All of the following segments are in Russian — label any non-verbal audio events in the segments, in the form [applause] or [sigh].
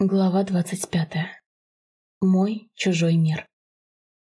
Глава двадцать пятая. Мой чужой мир.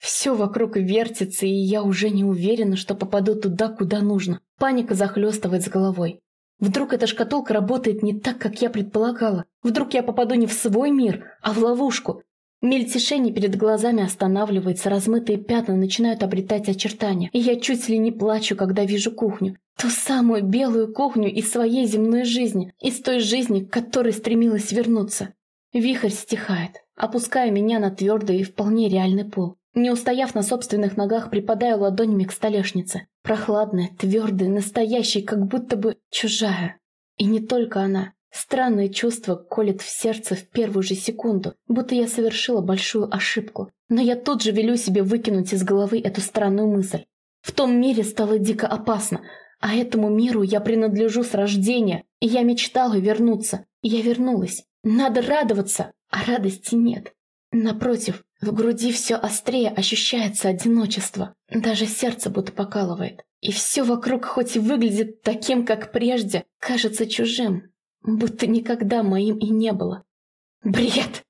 Все вокруг вертится, и я уже не уверена, что попаду туда, куда нужно. Паника захлестывает с головой. Вдруг эта шкатулка работает не так, как я предполагала. Вдруг я попаду не в свой мир, а в ловушку. Мельтешение перед глазами останавливается, размытые пятна начинают обретать очертания, и я чуть ли не плачу, когда вижу кухню. Ту самую белую кухню из своей земной жизни, из той жизни, к которой стремилась вернуться. Вихрь стихает, опуская меня на твердый и вполне реальный пол. Не устояв на собственных ногах, припадаю ладонями к столешнице. Прохладная, твердая, настоящая, как будто бы чужая. И не только она. Странное чувство колет в сердце в первую же секунду, будто я совершила большую ошибку. Но я тут же велю себе выкинуть из головы эту странную мысль. В том мире стало дико опасно, а этому миру я принадлежу с рождения, и я мечтала вернуться. И я вернулась. Надо радоваться, а радости нет. Напротив, в груди все острее ощущается одиночество. Даже сердце будто покалывает. И все вокруг хоть и выглядит таким, как прежде, кажется чужим будто никогда моим и не было. Бред!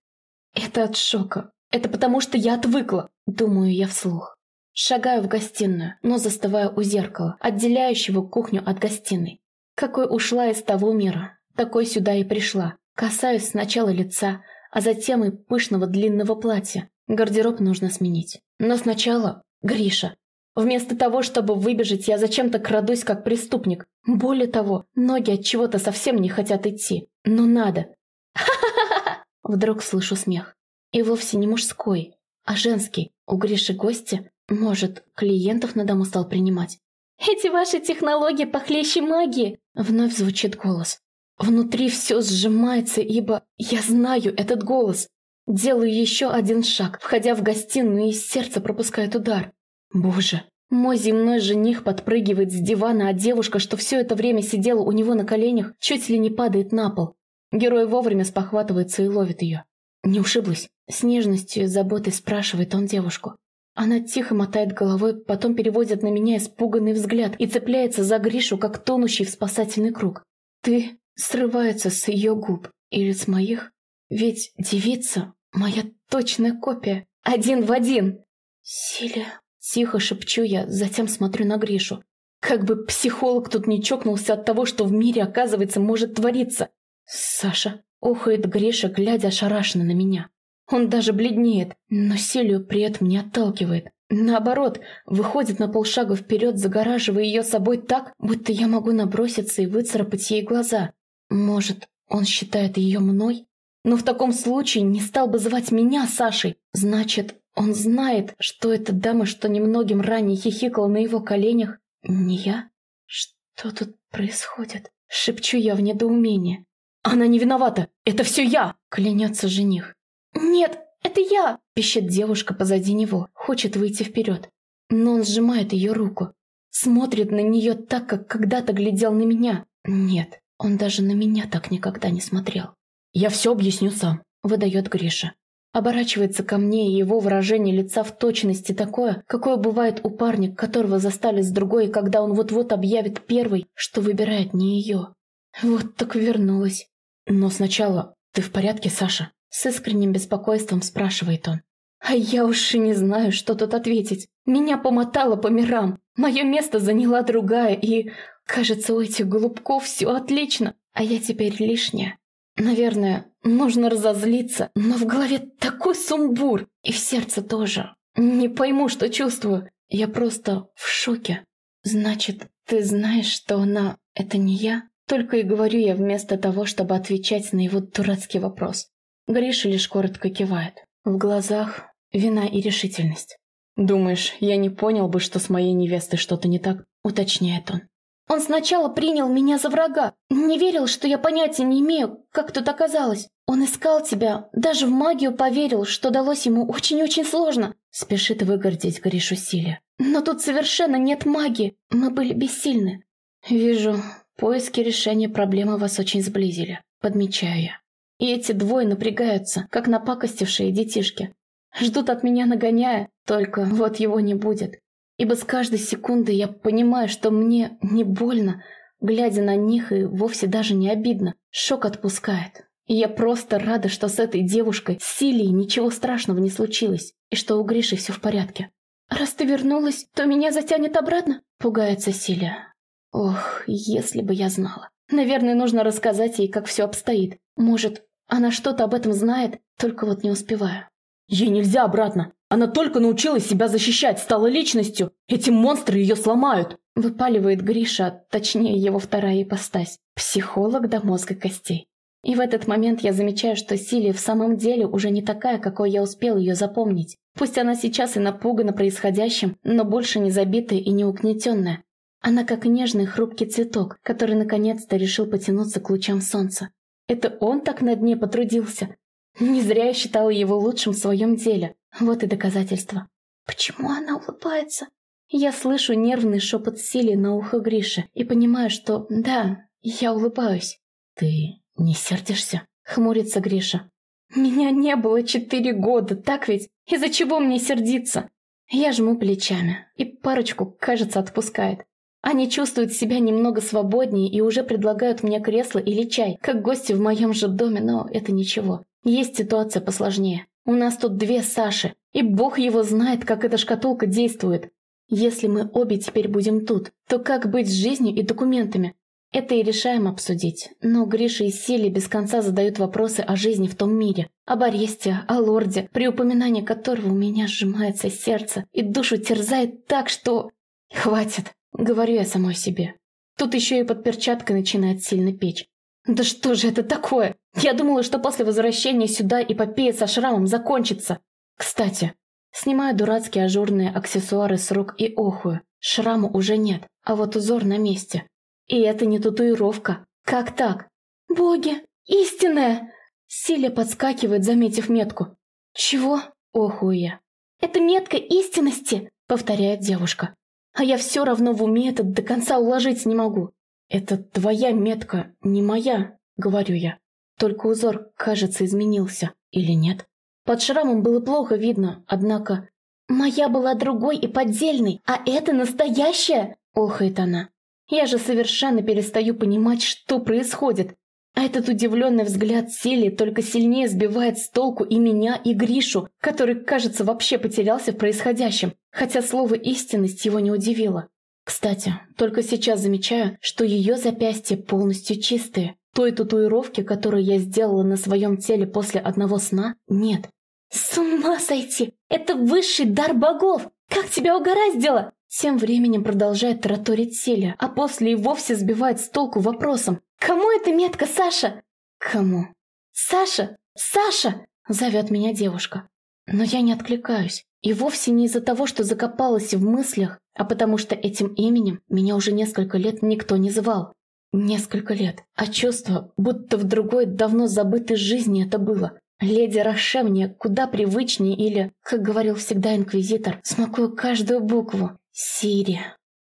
Это от шока. Это потому, что я отвыкла, думаю я вслух. Шагаю в гостиную, но застываю у зеркала, отделяющего кухню от гостиной. Какой ушла из того мира, такой сюда и пришла. Касаюсь сначала лица, а затем и пышного длинного платья. Гардероб нужно сменить. Но сначала Гриша. Вместо того, чтобы выбежать, я зачем-то крадусь как преступник. Более того, ноги от чего-то совсем не хотят идти. Но надо. [laughs] Вдруг слышу смех. И вовсе не мужской, а женский. У Гриши гости. Может, клиентов на дому стал принимать. «Эти ваши технологии похлеще магии!» Вновь звучит голос. Внутри все сжимается, ибо я знаю этот голос. Делаю еще один шаг, входя в гостиную, и сердце пропускает удар. Боже, мой земной жених подпрыгивает с дивана, а девушка, что все это время сидела у него на коленях, чуть ли не падает на пол. Герой вовремя спохватывается и ловит ее. Не ушиблась. С нежностью и заботой спрашивает он девушку. Она тихо мотает головой, потом переводит на меня испуганный взгляд и цепляется за Гришу, как тонущий в спасательный круг. «Ты...» срывается с ее губ. Или с моих? Ведь девица — моя точная копия. Один в один. Силя... Тихо шепчу я, затем смотрю на Гришу. Как бы психолог тут не чокнулся от того, что в мире, оказывается, может твориться. Саша, охает Гриша, глядя ошарашенно на меня. Он даже бледнеет, но Силию при этом не отталкивает. Наоборот, выходит на полшага вперед, загораживая ее собой так, будто я могу наброситься и выцарапать ей глаза. Может, он считает ее мной? Но в таком случае не стал бы звать меня Сашей. Значит, он знает, что эта дама, что немногим ранее хихикала на его коленях, не я? Что тут происходит? Шепчу я в недоумении. Она не виновата, это все я, клянется жених. Нет, это я, пищит девушка позади него, хочет выйти вперед. Но он сжимает ее руку, смотрит на нее так, как когда-то глядел на меня. Нет, он даже на меня так никогда не смотрел. «Я все объясню сам», — выдает Гриша. Оборачивается ко мне, и его выражение лица в точности такое, какое бывает у парня, которого застали с другой, когда он вот-вот объявит первый, что выбирает не ее. Вот так вернулась. Но сначала, ты в порядке, Саша? С искренним беспокойством спрашивает он. А я уж и не знаю, что тут ответить. Меня помотало по мирам. Мое место заняла другая, и, кажется, у этих голубков все отлично, а я теперь лишняя. Наверное, нужно разозлиться, но в голове такой сумбур, и в сердце тоже. Не пойму, что чувствую. Я просто в шоке. Значит, ты знаешь, что она — это не я? Только и говорю я вместо того, чтобы отвечать на его дурацкий вопрос. Гриша лишь коротко кивает. В глазах вина и решительность. «Думаешь, я не понял бы, что с моей невестой что-то не так?» — уточняет он. Он сначала принял меня за врага, не верил, что я понятия не имею, как тут оказалось. Он искал тебя, даже в магию поверил, что далось ему очень-очень сложно. Спешит выгордить Гришу Силя. Но тут совершенно нет магии, мы были бессильны. Вижу, поиски решения проблемы вас очень сблизили, подмечаю я. И эти двое напрягаются, как напакостившие детишки. Ждут от меня нагоняя, только вот его не будет ибо с каждой секундой я понимаю, что мне не больно, глядя на них и вовсе даже не обидно. Шок отпускает, И я просто рада, что с этой девушкой, с Силией, ничего страшного не случилось, и что у Гриши все в порядке. «Раз ты вернулась, то меня затянет обратно?» – пугается Силия. Ох, если бы я знала. Наверное, нужно рассказать ей, как все обстоит. Может, она что-то об этом знает, только вот не успеваю. Ей нельзя обратно. Она только научилась себя защищать, стала личностью. Эти монстры ее сломают. Выпаливает Гриша, точнее его вторая ипостась. Психолог до мозга костей. И в этот момент я замечаю, что Силия в самом деле уже не такая, какой я успел ее запомнить. Пусть она сейчас и напугана происходящим, но больше не забитая и не угнетенная. Она как нежный хрупкий цветок, который наконец-то решил потянуться к лучам солнца. Это он так над ней потрудился. Не зря я считала его лучшим в своем деле. Вот и доказательство. Почему она улыбается? Я слышу нервный шепот Сили на ухо Гриши и понимаю, что да, я улыбаюсь. Ты не сердишься? Хмурится Гриша. Меня не было четыре года, так ведь? Из-за чего мне сердиться? Я жму плечами, и парочку, кажется, отпускает. Они чувствуют себя немного свободнее и уже предлагают мне кресло или чай, как гости в моем же доме, но это ничего. Есть ситуация посложнее. У нас тут две Саши, и бог его знает, как эта шкатулка действует. Если мы обе теперь будем тут, то как быть с жизнью и документами? Это и решаем обсудить, но Гриша и Сили без конца задают вопросы о жизни в том мире, об аресте, о лорде, при упоминании которого у меня сжимается сердце и душу терзает так, что... Хватит. Говорю я самой себе. Тут еще и под перчаткой начинает сильно печь. Да что же это такое? Я думала, что после возвращения сюда эпопея со шрамом закончится. Кстати, снимаю дурацкие ажурные аксессуары с рук и охую. Шрама уже нет, а вот узор на месте. И это не татуировка. Как так? Боги, истинная! Силя подскакивает, заметив метку. Чего? Охую я. Это метка истинности, повторяет девушка. А я все равно в уме этот до конца уложить не могу. Это твоя метка, не моя, говорю я. Только узор, кажется, изменился. Или нет? Под шрамом было плохо видно, однако... «Моя была другой и поддельной, а это настоящая!» – охает она. Я же совершенно перестаю понимать, что происходит. А этот удивленный взгляд Сели только сильнее сбивает с толку и меня, и Гришу, который, кажется, вообще потерялся в происходящем, хотя слово «истинность» его не удивило. Кстати, только сейчас замечаю, что ее запястья полностью чистые. Той татуировки, которую я сделала на своем теле после одного сна, нет. «С ума сойти! Это высший дар богов! Как тебя угораздило!» Тем временем продолжает тараторить Селя, а после и вовсе сбивает с толку вопросом «Кому эта метка, Саша?» «Кому?» «Саша! Саша!» — зовет меня девушка. Но я не откликаюсь. И вовсе не из-за того, что закопалась в мыслях, а потому что этим именем меня уже несколько лет никто не звал. Несколько лет. А чувство, будто в другой, давно забытой жизни это было. Леди Роше мне куда привычнее или, как говорил всегда инквизитор, смакую каждую букву. Сири.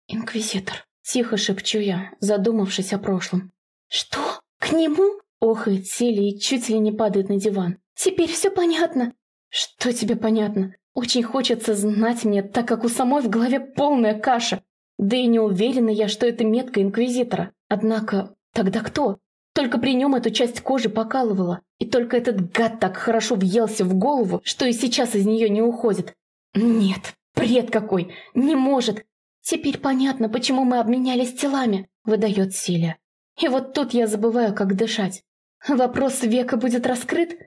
Инквизитор. Тихо шепчу я, задумавшись о прошлом. «Что? К нему?» — охает Сили и чуть ли не падает на диван. «Теперь все понятно». «Что тебе понятно? Очень хочется знать мне, так как у самой в голове полная каша. Да и не уверена я, что это метка Инквизитора. Однако, тогда кто? Только при нем эту часть кожи покалывала. И только этот гад так хорошо въелся в голову, что и сейчас из нее не уходит. Нет, бред какой, не может. Теперь понятно, почему мы обменялись телами, выдает Силя. И вот тут я забываю, как дышать. Вопрос века будет раскрыт?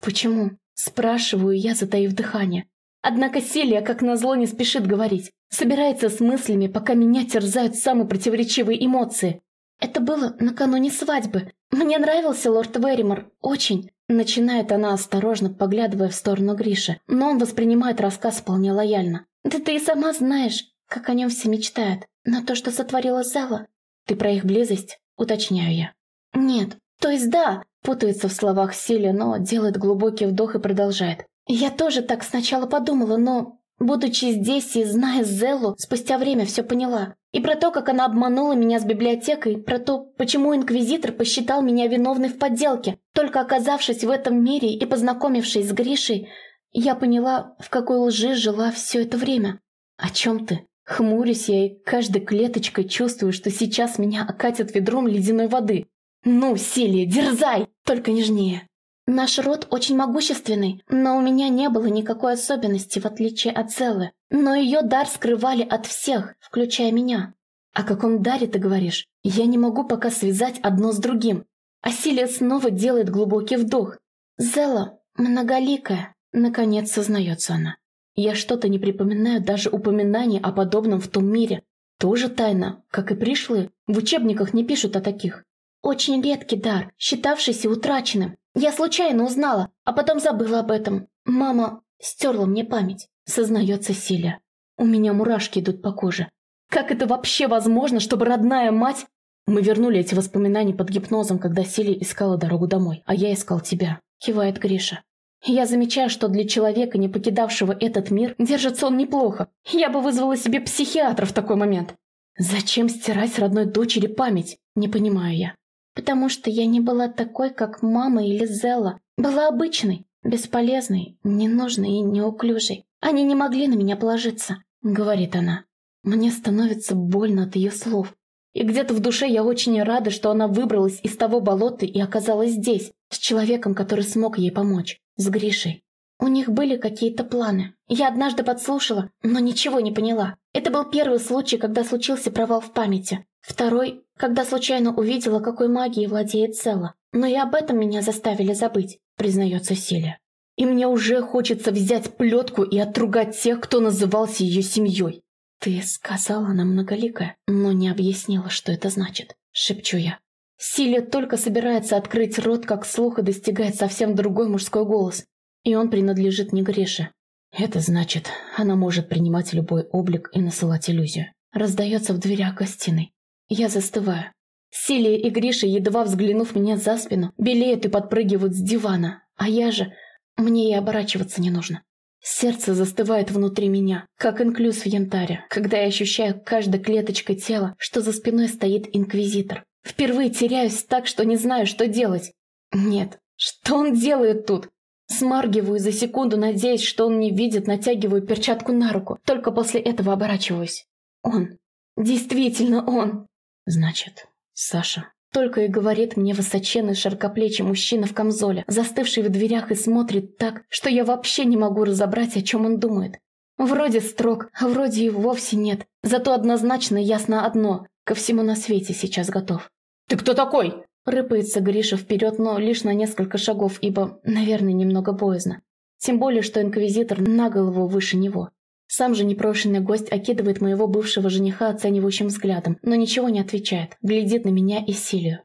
Почему? Спрашиваю я, затаив дыхание. Однако Селия, как назло, не спешит говорить. Собирается с мыслями, пока меня терзают самые противоречивые эмоции. Это было накануне свадьбы. Мне нравился лорд Верримор. Очень. Начинает она осторожно, поглядывая в сторону Гриши, но он воспринимает рассказ вполне лояльно. «Да ты и сама знаешь, как о нем все мечтают. Но то, что сотворила Зала... Ты про их близость?» Уточняю я. «Нет, то есть да», путается в словах Силе, но делает глубокий вдох и продолжает. «Я тоже так сначала подумала, но, будучи здесь и зная Зеллу, спустя время все поняла. И про то, как она обманула меня с библиотекой, про то, почему Инквизитор посчитал меня виновной в подделке. Только оказавшись в этом мире и познакомившись с Гришей, я поняла, в какой лжи жила все это время. О чем ты? Хмурюсь я и каждой клеточкой чувствую, что сейчас меня окатят ведром ледяной воды. «Ну, Селия, дерзай! только нежнее. Наш род очень могущественный, но у меня не было никакой особенности, в отличие от Целы. Но ее дар скрывали от всех, включая меня. О каком даре ты говоришь? Я не могу пока связать одно с другим. Асилия снова делает глубокий вдох. Зела многоликая, наконец сознается она. Я что-то не припоминаю даже упоминаний о подобном в том мире. Тоже тайна, как и пришлые. В учебниках не пишут о таких. Очень редкий дар, считавшийся утраченным. Я случайно узнала, а потом забыла об этом. Мама стерла мне память, сознается Силя. У меня мурашки идут по коже. Как это вообще возможно, чтобы родная мать... Мы вернули эти воспоминания под гипнозом, когда Силя искала дорогу домой, а я искал тебя. Кивает Гриша. Я замечаю, что для человека, не покидавшего этот мир, держится он неплохо. Я бы вызвала себе психиатра в такой момент. Зачем стирать родной дочери память? Не понимаю я. Потому что я не была такой, как мама или Зелла. Была обычной, бесполезной, ненужной и неуклюжей. Они не могли на меня положиться, говорит она. Мне становится больно от ее слов. И где-то в душе я очень рада, что она выбралась из того болота и оказалась здесь, с человеком, который смог ей помочь, с Гришей. У них были какие-то планы. Я однажды подслушала, но ничего не поняла. Это был первый случай, когда случился провал в памяти. Второй, когда случайно увидела, какой магией владеет Целла. Но и об этом меня заставили забыть, признается Селия. И мне уже хочется взять плетку и отругать тех, кто назывался ее семьей. «Ты сказала она многоликая, но не объяснила, что это значит», — шепчу я. Силия только собирается открыть рот, как слуха достигает совсем другой мужской голос, и он принадлежит не Грише. Это значит, она может принимать любой облик и насылать иллюзию. Раздается в дверях гостиной. Я застываю. Силия и Гриша, едва взглянув меня за спину, белеют и подпрыгивают с дивана, а я же... Мне и оборачиваться не нужно. Сердце застывает внутри меня, как инклюз в янтаре, когда я ощущаю каждой клеточкой тела, что за спиной стоит инквизитор. Впервые теряюсь так, что не знаю, что делать. Нет, что он делает тут? Смаргиваю за секунду, надеясь, что он не видит, натягиваю перчатку на руку. Только после этого оборачиваюсь. Он. Действительно он. Значит, Саша. Только и говорит мне высоченный широкоплечий мужчина в камзоле, застывший в дверях и смотрит так, что я вообще не могу разобрать, о чем он думает. Вроде строг, а вроде и вовсе нет. Зато однозначно ясно одно. Ко всему на свете сейчас готов. «Ты кто такой?» Рыпается Гриша вперед, но лишь на несколько шагов, ибо, наверное, немного боязно. Тем более, что инквизитор на голову выше него. Сам же непрошенный гость окидывает моего бывшего жениха оценивающим взглядом, но ничего не отвечает, глядит на меня и Силию.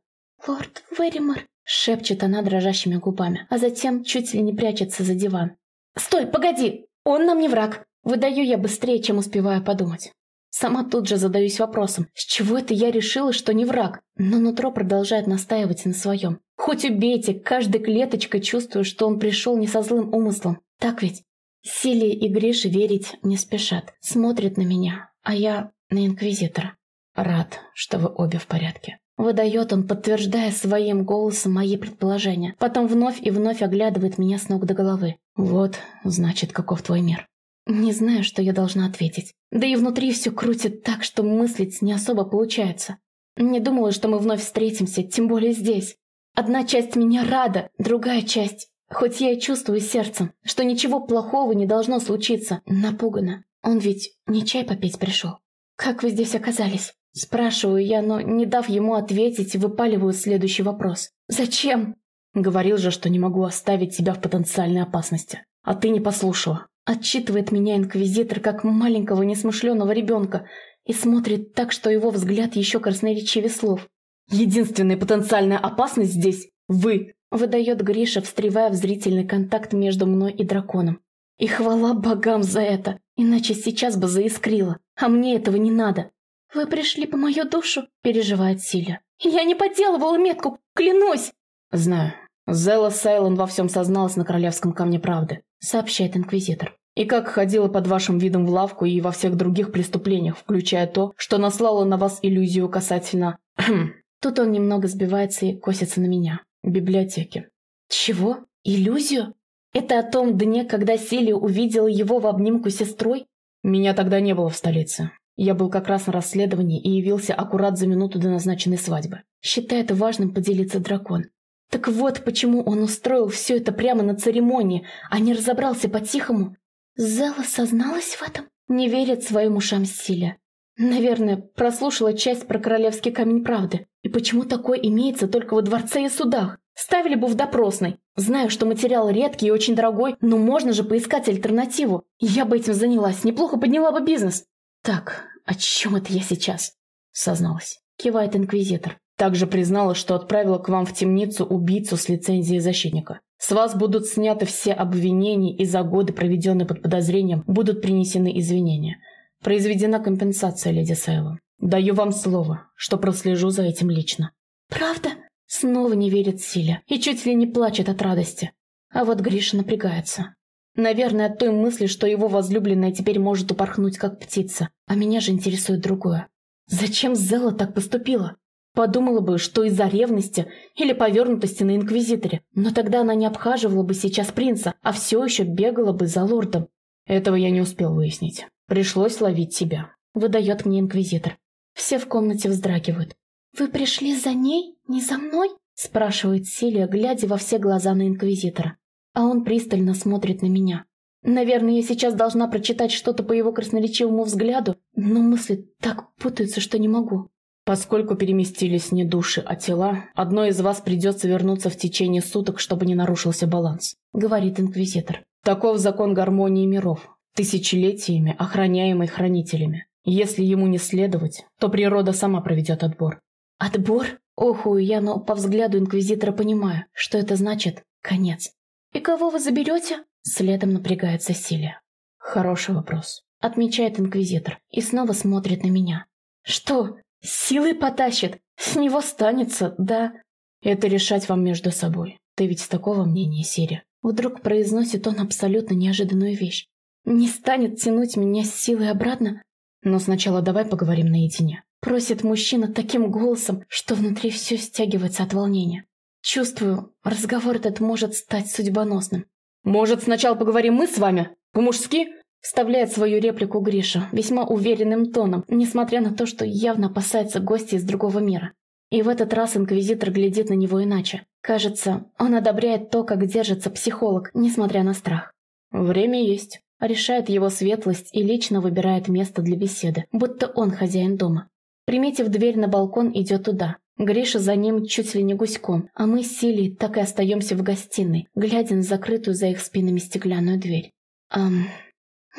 «Лорд Веримор», — шепчет она дрожащими губами, а затем чуть ли не прячется за диван. «Стой, погоди! Он нам не враг!» Выдаю я быстрее, чем успеваю подумать. Сама тут же задаюсь вопросом, с чего это я решила, что не враг? Но нутро продолжает настаивать на своем. Хоть убейте, каждой клеточкой чувствую, что он пришел не со злым умыслом. Так ведь? Силе и Грише верить не спешат, смотрят на меня, а я на Инквизитора. Рад, что вы обе в порядке. Выдает он, подтверждая своим голосом мои предположения. Потом вновь и вновь оглядывает меня с ног до головы. Вот, значит, каков твой мир. Не знаю, что я должна ответить. Да и внутри все крутит так, что мыслить не особо получается. Не думала, что мы вновь встретимся, тем более здесь. Одна часть меня рада, другая часть Хоть я и чувствую сердцем, что ничего плохого не должно случиться, напугана. Он ведь не чай попить пришел. «Как вы здесь оказались?» Спрашиваю я, но, не дав ему ответить, выпаливаю следующий вопрос. «Зачем?» Говорил же, что не могу оставить тебя в потенциальной опасности. А ты не послушала. Отчитывает меня инквизитор, как маленького несмышленого ребенка, и смотрит так, что его взгляд еще красноречивее слов. Единственная потенциальная опасность здесь – вы. Выдает Гриша, встревая в зрительный контакт между мной и драконом. И хвала богам за это, иначе сейчас бы заискрило, а мне этого не надо. «Вы пришли по мою душу?» – переживает Силя. «Я не подделывала метку, клянусь!» «Знаю. Зелла Сайлон во всем созналась на Королевском камне правды», – сообщает Инквизитор. «И как ходила под вашим видом в лавку и во всех других преступлениях, включая то, что наслала на вас иллюзию касательно...» [clears throat] Тут он немного сбивается и косится на меня библиотеке. Чего? Иллюзию? Это о том дне, когда Селия увидела его в обнимку с сестрой? Меня тогда не было в столице. Я был как раз на расследовании и явился аккурат за минуту до назначенной свадьбы. Считает важным поделиться дракон. Так вот, почему он устроил все это прямо на церемонии, а не разобрался по-тихому. Зела созналась в этом? Не верит своим ушам Силя. Наверное, прослушала часть про королевский камень правды. И почему такое имеется только во дворце и судах? Ставили бы в допросной. Знаю, что материал редкий и очень дорогой, но можно же поискать альтернативу. Я бы этим занялась, неплохо подняла бы бизнес. Так, о чем это я сейчас? Созналась. Кивает инквизитор. Также признала, что отправила к вам в темницу убийцу с лицензией защитника. С вас будут сняты все обвинения и за годы, проведенные под подозрением, будут принесены извинения. Произведена компенсация, леди Сайлон. Даю вам слово, что прослежу за этим лично. Правда? Снова не верит Силя и чуть ли не плачет от радости. А вот Гриша напрягается. Наверное, от той мысли, что его возлюбленная теперь может упорхнуть как птица. А меня же интересует другое. Зачем Зелла так поступила? Подумала бы, что из-за ревности или повернутости на Инквизиторе. Но тогда она не обхаживала бы сейчас принца, а все еще бегала бы за лордом. Этого я не успел выяснить. Пришлось ловить тебя. Выдает мне Инквизитор. Все в комнате вздрагивают. «Вы пришли за ней, не за мной?» спрашивает Силия, глядя во все глаза на Инквизитора. А он пристально смотрит на меня. Наверное, я сейчас должна прочитать что-то по его красноречивому взгляду, но мысли так путаются, что не могу. Поскольку переместились не души, а тела, одной из вас придется вернуться в течение суток, чтобы не нарушился баланс, говорит Инквизитор. Таков закон гармонии миров, тысячелетиями охраняемый хранителями. Если ему не следовать, то природа сама проведет отбор. Отбор? Оху, я, но по взгляду инквизитора понимаю, что это значит конец. И кого вы заберете? Следом напрягается Силия. Хороший вопрос. Отмечает инквизитор и снова смотрит на меня. Что, силой потащит? С него станется, да? Это решать вам между собой. Ты ведь такого мнения, Сири. Вдруг произносит он абсолютно неожиданную вещь. Не станет тянуть меня с силой обратно? Но сначала давай поговорим наедине. Просит мужчина таким голосом, что внутри все стягивается от волнения. Чувствую, разговор этот может стать судьбоносным. «Может, сначала поговорим мы с вами? По-мужски?» Вставляет свою реплику Гриша весьма уверенным тоном, несмотря на то, что явно опасается гостя из другого мира. И в этот раз инквизитор глядит на него иначе. Кажется, он одобряет то, как держится психолог, несмотря на страх. «Время есть», — решает его светлость и лично выбирает место для беседы, будто он хозяин дома. Приметив дверь на балкон, идет туда. Гриша за ним чуть ли не гуськом, а мы с Силей так и остаемся в гостиной, глядя на закрытую за их спинами стеклянную дверь. «Ам...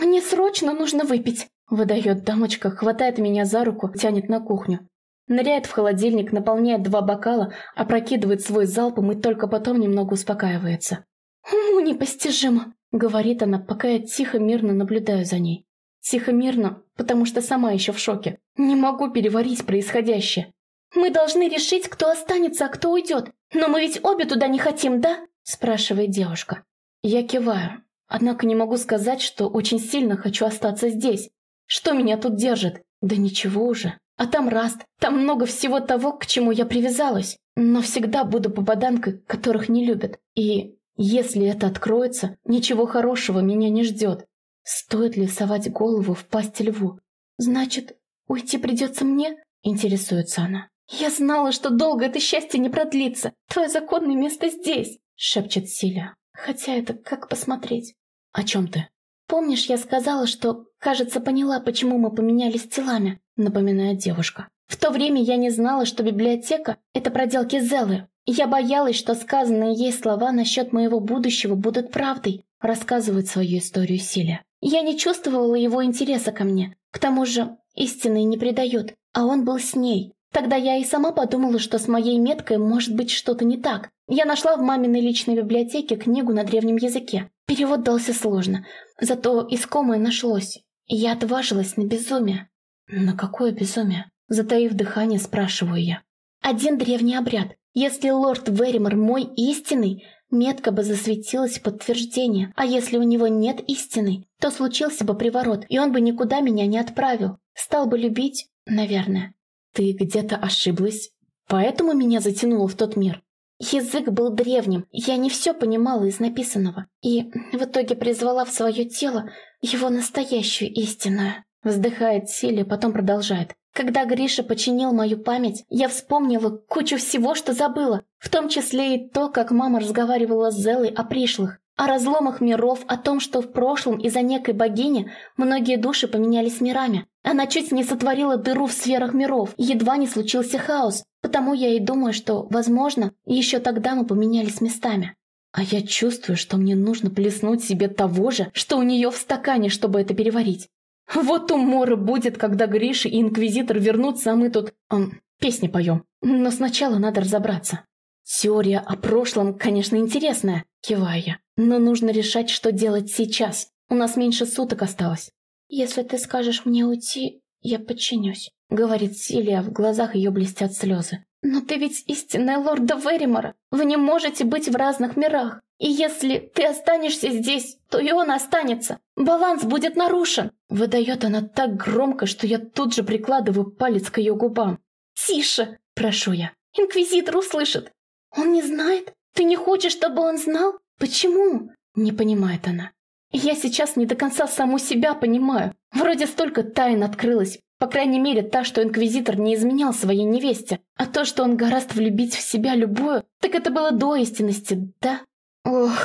Мне срочно нужно выпить!» Выдает дамочка, хватает меня за руку, тянет на кухню. Ныряет в холодильник, наполняет два бокала, опрокидывает свой залпом и только потом немного успокаивается. «Уму непостижимо!» — говорит она, пока я тихо мирно наблюдаю за ней. Тихо-мирно, потому что сама еще в шоке. Не могу переварить происходящее. «Мы должны решить, кто останется, а кто уйдет. Но мы ведь обе туда не хотим, да?» спрашивает девушка. Я киваю, однако не могу сказать, что очень сильно хочу остаться здесь. Что меня тут держит? Да ничего уже. А там Раст, там много всего того, к чему я привязалась. Но всегда буду попаданкой, которых не любят. И если это откроется, ничего хорошего меня не ждет. Стоит ли совать голову в пасть льву? Значит, уйти придется мне? Интересуется она. Я знала, что долго это счастье не продлится. Твое законное место здесь, шепчет Силя. Хотя это как посмотреть. О чем ты? Помнишь, я сказала, что, кажется, поняла, почему мы поменялись телами, напоминает девушка. В то время я не знала, что библиотека — это проделки Зелы. Я боялась, что сказанные ей слова насчет моего будущего будут правдой, рассказывает свою историю Силя. Я не чувствовала его интереса ко мне. К тому же истины не предают, а он был с ней. Тогда я и сама подумала, что с моей меткой может быть что-то не так. Я нашла в маминой личной библиотеке книгу на древнем языке. Перевод дался сложно, зато искомое нашлось. И я отважилась на безумие. На какое безумие? Затаив дыхание, спрашиваю я. Один древний обряд. Если лорд Веримор мой истинный, Метка бы засветилась в подтверждение, а если у него нет истины, то случился бы приворот, и он бы никуда меня не отправил. Стал бы любить, наверное. Ты где-то ошиблась, поэтому меня затянуло в тот мир. Язык был древним, я не все понимала из написанного, и в итоге призвала в свое тело его настоящую истинную. Вздыхает Силия, потом продолжает. Когда Гриша починил мою память, я вспомнила кучу всего, что забыла, в том числе и то, как мама разговаривала с Зелой о пришлых, о разломах миров, о том, что в прошлом из-за некой богини многие души поменялись мирами. Она чуть не сотворила дыру в сферах миров, едва не случился хаос, потому я и думаю, что, возможно, еще тогда мы поменялись местами. А я чувствую, что мне нужно плеснуть себе того же, что у нее в стакане, чтобы это переварить. Вот умора будет, когда Гриша и Инквизитор вернутся, а мы тут... Эм, песни поем. Но сначала надо разобраться. Теория о прошлом, конечно, интересная, киваю я. Но нужно решать, что делать сейчас. У нас меньше суток осталось. Если ты скажешь мне уйти, я подчинюсь, говорит Силия, в глазах ее блестят слезы. Но ты ведь истинная лорда Веримора. Вы не можете быть в разных мирах. И если ты останешься здесь, то и он останется. Баланс будет нарушен. Выдает она так громко, что я тут же прикладываю палец к ее губам. Тише, прошу я. Инквизитор услышит. Он не знает? Ты не хочешь, чтобы он знал? Почему? Не понимает она. Я сейчас не до конца саму себя понимаю. Вроде столько тайн открылось. По крайней мере, та, что Инквизитор не изменял своей невесте. А то, что он гораздо влюбить в себя любую, так это было до истинности, да? Ох,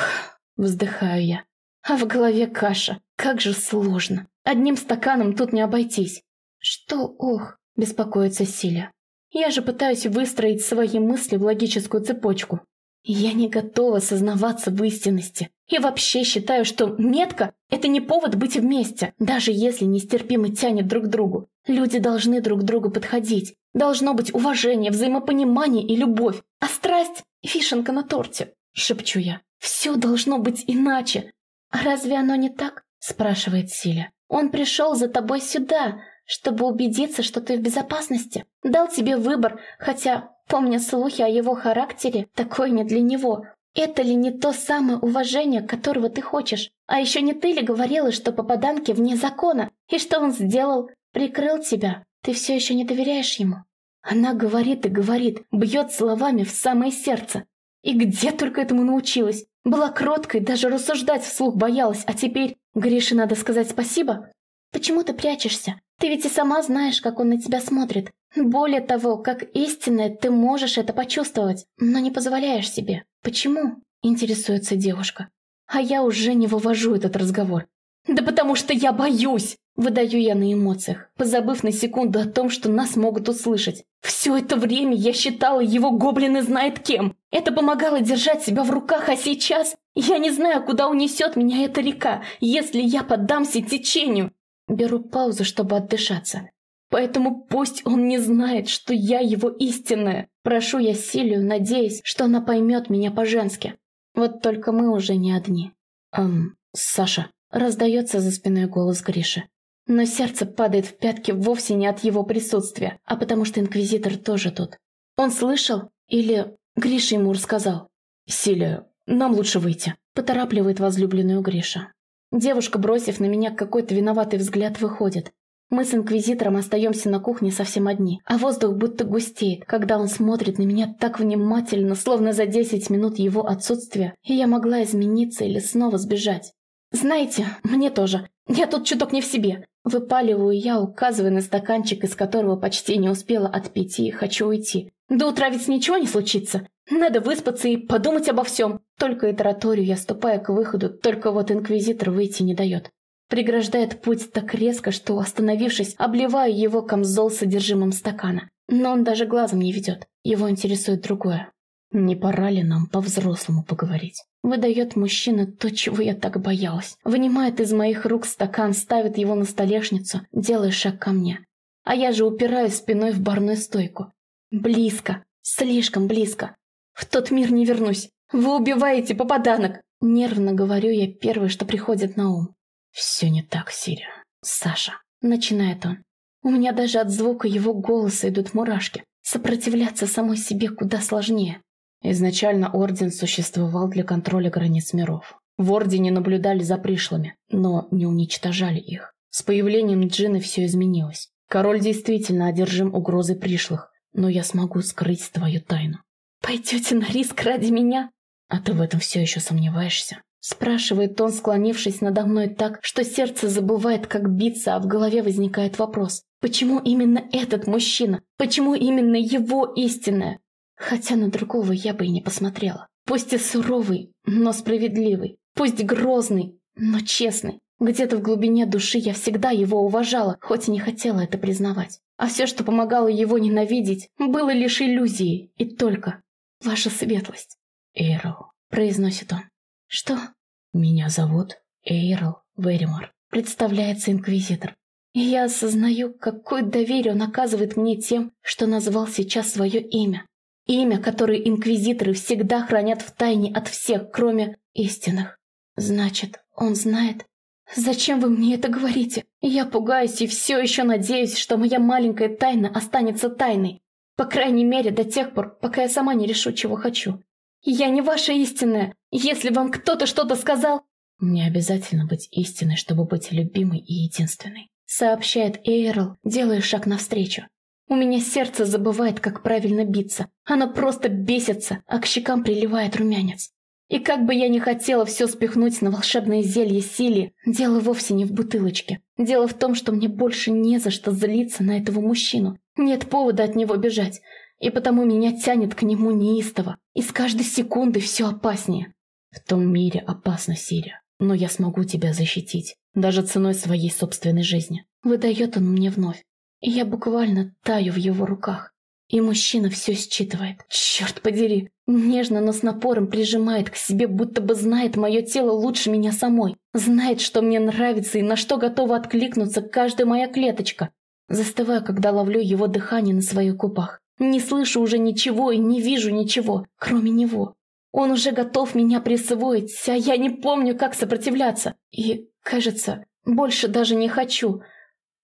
вздыхаю я. А в голове каша. Как же сложно. Одним стаканом тут не обойтись. Что ох, беспокоится Силя. Я же пытаюсь выстроить свои мысли в логическую цепочку. Я не готова сознаваться в истинности. И вообще считаю, что метка – это не повод быть вместе, даже если нестерпимо тянет друг к другу. Люди должны друг к другу подходить. Должно быть уважение, взаимопонимание и любовь. А страсть – вишенка на торте шепчу я. «Все должно быть иначе!» «А разве оно не так?» – спрашивает Силя. «Он пришел за тобой сюда, чтобы убедиться, что ты в безопасности. Дал тебе выбор, хотя, помня слухи о его характере, такой не для него. Это ли не то самое уважение, которого ты хочешь? А еще не ты ли говорила, что попаданки вне закона? И что он сделал? Прикрыл тебя. Ты все еще не доверяешь ему?» Она говорит и говорит, бьет словами в самое сердце. И где только этому научилась? Была кроткой, даже рассуждать вслух боялась, а теперь... Грише надо сказать спасибо? Почему ты прячешься? Ты ведь и сама знаешь, как он на тебя смотрит. Более того, как истинное, ты можешь это почувствовать, но не позволяешь себе. Почему? Интересуется девушка. А я уже не вывожу этот разговор. Да потому что я боюсь! Выдаю я на эмоциях, позабыв на секунду о том, что нас могут услышать. Все это время я считала его гоблины знает кем. Это помогало держать себя в руках, а сейчас я не знаю, куда унесет меня эта река, если я поддамся течению. Беру паузу, чтобы отдышаться. Поэтому пусть он не знает, что я его истинная. Прошу я Силию, надеясь, что она поймет меня по-женски. Вот только мы уже не одни. Эм, Саша. Раздается за спиной голос Гриши. Но сердце падает в пятки вовсе не от его присутствия, а потому что Инквизитор тоже тут. Он слышал? Или Гриша ему рассказал? «Силя, нам лучше выйти», – поторапливает возлюбленную Гриша. Девушка, бросив на меня какой-то виноватый взгляд, выходит. Мы с Инквизитором остаемся на кухне совсем одни, а воздух будто густеет, когда он смотрит на меня так внимательно, словно за десять минут его отсутствия, и я могла измениться или снова сбежать. «Знаете, мне тоже. Я тут чуток не в себе. Выпаливаю я, указывая на стаканчик, из которого почти не успела отпить, и хочу уйти. До утра ведь ничего не случится. Надо выспаться и подумать обо всем. Только и тараторию я, ступая к выходу, только вот инквизитор выйти не дает. Преграждает путь так резко, что, остановившись, обливаю его камзол содержимым стакана. Но он даже глазом не ведет. Его интересует другое. Не пора ли нам по-взрослому поговорить? Выдает мужчина то, чего я так боялась. Вынимает из моих рук стакан, ставит его на столешницу, делая шаг ко мне. А я же упираюсь спиной в барную стойку. Близко, слишком близко. В тот мир не вернусь. Вы убиваете попаданок. Нервно говорю я первое, что приходит на ум. Все не так, Сирия. Саша. Начинает он. У меня даже от звука его голоса идут мурашки. Сопротивляться самой себе куда сложнее. Изначально Орден существовал для контроля границ миров. В Ордене наблюдали за пришлыми, но не уничтожали их. С появлением Джины все изменилось. Король действительно одержим угрозой пришлых, но я смогу скрыть твою тайну. «Пойдете на риск ради меня?» «А ты в этом все еще сомневаешься?» Спрашивает он, склонившись надо мной так, что сердце забывает, как биться, а в голове возникает вопрос. Почему именно этот мужчина? Почему именно его истинное? Хотя на другого я бы и не посмотрела. Пусть и суровый, но справедливый. Пусть грозный, но честный. Где-то в глубине души я всегда его уважала, хоть и не хотела это признавать. А все, что помогало его ненавидеть, было лишь иллюзией, и только ваша светлость. «Эйрл», — произносит он. «Что?» «Меня зовут Эйрл Веримор», — представляется инквизитор. И я осознаю, какое доверие он оказывает мне тем, что назвал сейчас свое имя. Имя, которое инквизиторы всегда хранят в тайне от всех, кроме истинных. Значит, он знает. Зачем вы мне это говорите? Я пугаюсь и все еще надеюсь, что моя маленькая тайна останется тайной. По крайней мере, до тех пор, пока я сама не решу, чего хочу. Я не ваша истинная. Если вам кто-то что-то сказал... Не обязательно быть истинной, чтобы быть любимой и единственной сообщает Эйрл, делая шаг навстречу. У меня сердце забывает, как правильно биться. Оно просто бесится, а к щекам приливает румянец. И как бы я ни хотела все спихнуть на волшебное зелье силе, дело вовсе не в бутылочке. Дело в том, что мне больше не за что злиться на этого мужчину. Нет повода от него бежать. И потому меня тянет к нему неистово. И с каждой секунды все опаснее. В том мире опасно, Сирия. Но я смогу тебя защитить даже ценой своей собственной жизни. Выдает он мне вновь. И я буквально таю в его руках. И мужчина все считывает. Черт подери! Нежно, но с напором прижимает к себе, будто бы знает мое тело лучше меня самой. Знает, что мне нравится и на что готова откликнуться каждая моя клеточка. Застываю, когда ловлю его дыхание на своих губах. Не слышу уже ничего и не вижу ничего, кроме него. Он уже готов меня присвоить, а я не помню, как сопротивляться. И Кажется, больше даже не хочу.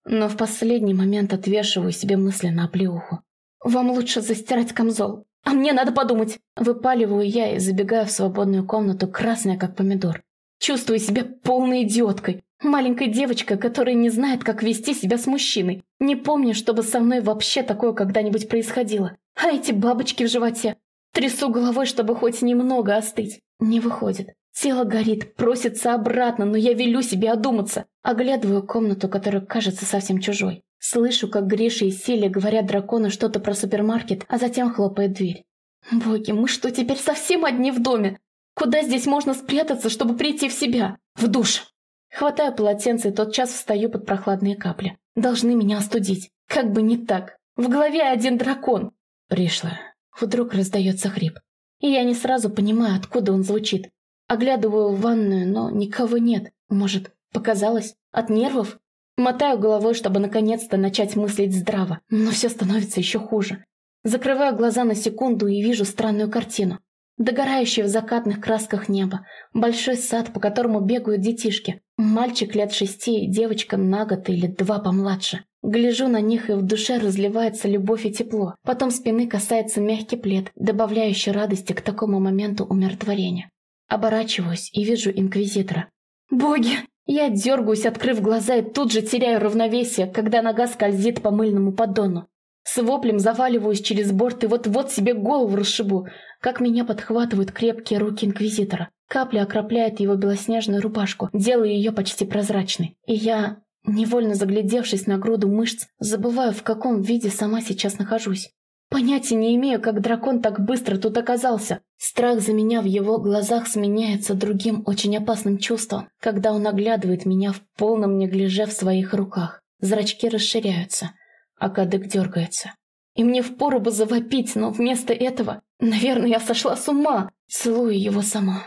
Но в последний момент отвешиваю себе мысленно оплеуху. Вам лучше застирать камзол. А мне надо подумать. Выпаливаю я и забегаю в свободную комнату, красная как помидор. Чувствую себя полной идиоткой. Маленькой девочкой, которая не знает, как вести себя с мужчиной. Не помню, чтобы со мной вообще такое когда-нибудь происходило. А эти бабочки в животе. Трясу головой, чтобы хоть немного остыть. Не выходит. Тело горит, просится обратно, но я велю себе одуматься. Оглядываю комнату, которая кажется совсем чужой. Слышу, как Гриша и Силия говорят дракону что-то про супермаркет, а затем хлопает дверь. Боги, мы что, теперь совсем одни в доме? Куда здесь можно спрятаться, чтобы прийти в себя? В душ. Хватаю полотенце и тотчас встаю под прохладные капли. Должны меня остудить. Как бы не так. В голове один дракон. Пришла. Вдруг раздается хрип. И я не сразу понимаю, откуда он звучит. Оглядываю ванную, но никого нет. Может, показалось? От нервов? Мотаю головой, чтобы наконец-то начать мыслить здраво, но все становится еще хуже. Закрываю глаза на секунду и вижу странную картину. Догорающее в закатных красках небо, большой сад, по которому бегают детишки, мальчик лет шести девочка на год или два помладше. Гляжу на них, и в душе разливается любовь и тепло. Потом спины касается мягкий плед, добавляющий радости к такому моменту умиротворения. Оборачиваюсь и вижу Инквизитора. «Боги!» Я дергаюсь, открыв глаза, и тут же теряю равновесие, когда нога скользит по мыльному поддону. С воплем заваливаюсь через борт и вот-вот себе голову расшибу, как меня подхватывают крепкие руки Инквизитора. Капля окропляет его белоснежную рубашку, делая ее почти прозрачной. И я, невольно заглядевшись на груду мышц, забываю, в каком виде сама сейчас нахожусь. Понятия не имею, как дракон так быстро тут оказался. Страх за меня в его глазах сменяется другим очень опасным чувством, когда он оглядывает меня в полном неглиже в своих руках. Зрачки расширяются, а кадык дергается. И мне впору бы завопить, но вместо этого, наверное, я сошла с ума. Целую его сама.